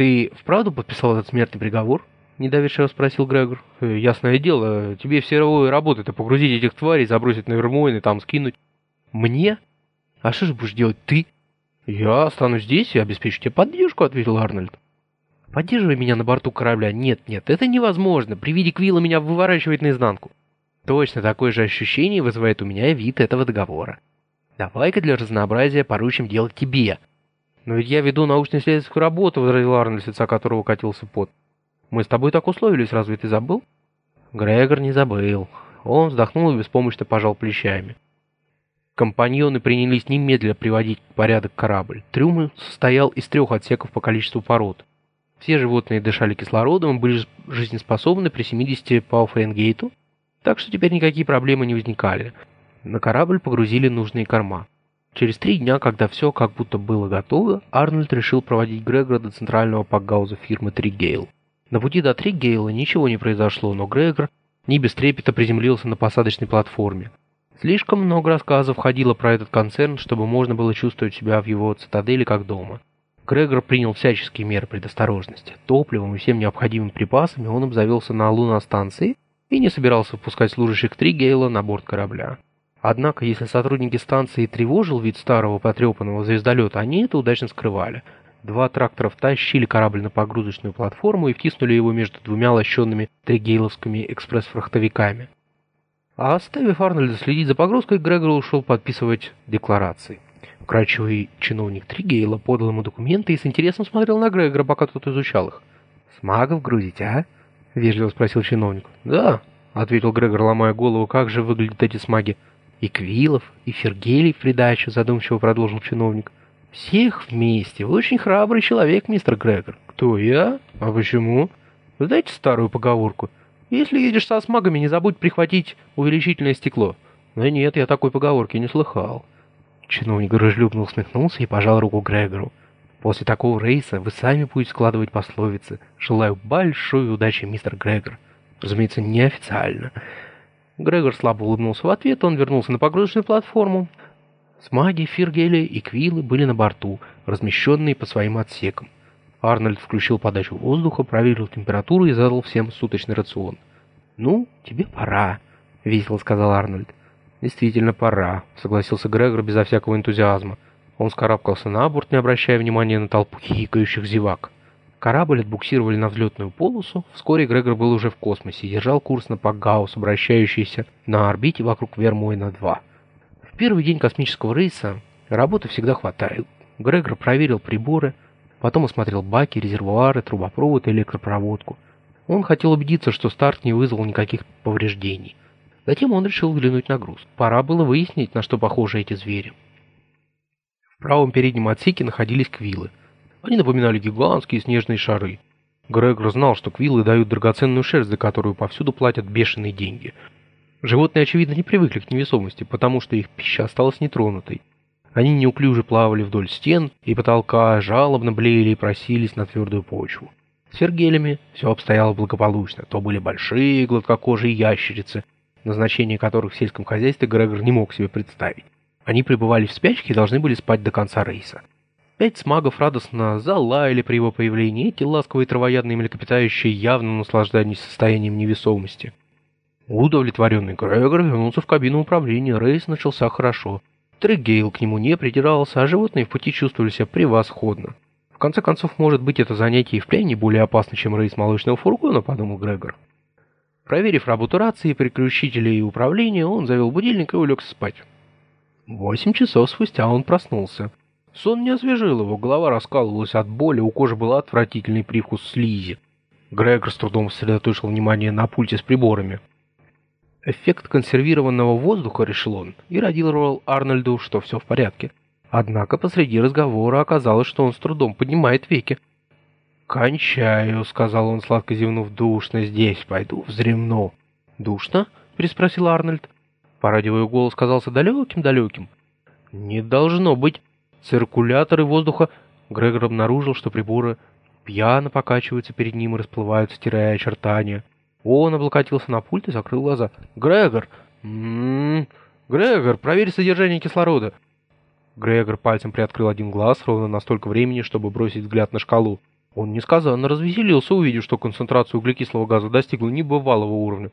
«Ты вправду подписал этот смертный приговор?» – недоверчиво спросил Грегор. «Э, «Ясное дело, тебе все работы-то погрузить этих тварей, забросить на Вермоин и там скинуть». «Мне? А что же будешь делать ты?» «Я останусь здесь и обеспечу тебе поддержку», — ответил Арнольд. «Поддерживай меня на борту корабля». «Нет, нет, это невозможно. При виде Квилла меня выворачивает наизнанку». Точно такое же ощущение вызывает у меня вид этого договора. Давай-ка для разнообразия поручим делать тебе. Но ведь я веду научно-исследовательскую работу, возразил Арнольд, с лица которого катился пот. Мы с тобой так условились, разве ты забыл? Грегор не забыл. Он вздохнул и беспомощно пожал плечами. Компаньоны принялись немедленно приводить в порядок корабль. Трюм состоял из трех отсеков по количеству пород. Все животные дышали кислородом и были жизнеспособны при 70 по Фаренгейту, так что теперь никакие проблемы не возникали. На корабль погрузили нужные корма. Через три дня, когда все как будто было готово, Арнольд решил проводить Грегора до центрального пакгауза фирмы Тригейл. На пути до Тригейла ничего не произошло, но Грегор не без трепета приземлился на посадочной платформе. Слишком много рассказов ходило про этот концерн, чтобы можно было чувствовать себя в его цитадели как дома. Грегор принял всяческие меры предосторожности. Топливом и всем необходимыми припасами он обзавелся на луностанции и не собирался впускать служащих Тригейла на борт корабля. Однако, если сотрудники станции тревожил вид старого потрепанного звездолета, они это удачно скрывали. Два трактора втащили корабль на погрузочную платформу и втиснули его между двумя лощенными тригейловскими экспресс-фрахтовиками. А оставив Арнольда следить за погрузкой, Грегор ушел подписывать декларации. Вкрадчивый чиновник Тригейла подал ему документы и с интересом смотрел на Грегора, пока тот изучал их. «С магов грузите, а?» — вежливо спросил чиновник. «Да», — ответил Грегор, ломая голову, как же выглядят эти смаги. «И Квилов, и Фергелий в придачу», — задумчиво продолжил чиновник. «Всех вместе. Вы очень храбрый человек, мистер Грегор». «Кто я? А почему?» «Знаете старую поговорку? Если едешь со смагами, не забудь прихватить увеличительное стекло». «Да нет, я такой поговорки не слыхал». Чиновник дружелюбно усмехнулся и пожал руку Грегору. После такого рейса вы сами будете складывать пословицы. Желаю большой удачи, мистер Грегор. Разумеется, неофициально. Грегор слабо улыбнулся в ответ, он вернулся на погрузочную платформу. Смаги, Фиргели и Квиллы были на борту, размещенные по своим отсекам. Арнольд включил подачу воздуха, проверил температуру и задал всем суточный рацион. «Ну, тебе пора», — весело сказал Арнольд. «Действительно пора», — согласился Грегор безо всякого энтузиазма. Он скарабкался на борт, не обращая внимания на толпу хихикающих зевак. Корабль отбуксировали на взлетную полосу. Вскоре Грегор был уже в космосе и держал курс на Пагаус, обращающийся на орбите вокруг Вермойна-2. В первый день космического рейса работы всегда хватает. Грегор проверил приборы, потом осмотрел баки, резервуары, трубопровод и электропроводку. Он хотел убедиться, что старт не вызвал никаких повреждений. Затем он решил взглянуть на груз. Пора было выяснить, на что похожи эти звери. В правом переднем отсеке находились квиллы. Они напоминали гигантские снежные шары. Грегор знал, что квиллы дают драгоценную шерсть, за которую повсюду платят бешеные деньги. Животные, очевидно, не привыкли к невесомости, потому что их пища осталась нетронутой. Они неуклюже плавали вдоль стен и потолка, жалобно блеяли и просились на твердую почву. С фергелями все обстояло благополучно. То были большие гладкокожие ящерицы, назначение которых в сельском хозяйстве Грегор не мог себе представить. Они пребывали в спячке и должны были спать до конца рейса. Пять смагов радостно залаяли при его появлении, эти ласковые травоядные млекопитающие явно наслаждались состоянием невесомости. Удовлетворенный Грегор вернулся в кабину управления, рейс начался хорошо. Тригейл к нему не придирался, а животные в пути чувствовали себя превосходно. В конце концов, может быть, это занятие и впрямь не более опасно, чем рейс молочного фургона, подумал Грегор. Проверив работу рации, переключителей и управления, он завел будильник и улегся спать. Восемь часов спустя он проснулся. Сон не освежил его, голова раскалывалась от боли, у кожи был отвратительный привкус слизи. Грегор с трудом сосредоточил внимание на пульте с приборами. Эффект консервированного воздуха, решил он, и радировал Арнольду, что все в порядке. Однако посреди разговора оказалось, что он с трудом поднимает веки. «Кончаю», — сказал он, сладко зевнув, — «душно здесь, пойду вздремну». «Душно?» — переспросил Арнольд. По радио голос казался далеким-далеким. «Не должно быть. Циркуляторы воздуха...» Грегор обнаружил, что приборы пьяно покачиваются перед ним и расплываются, теряя очертания. Он облокотился на пульт и закрыл глаза. «Грегор! М м-м-м. Грегор, проверь содержание кислорода!» Грегор пальцем приоткрыл один глаз ровно на столько времени, чтобы бросить взгляд на шкалу. Он несказанно развеселился, увидев, что концентрация углекислого газа достигла небывалого уровня.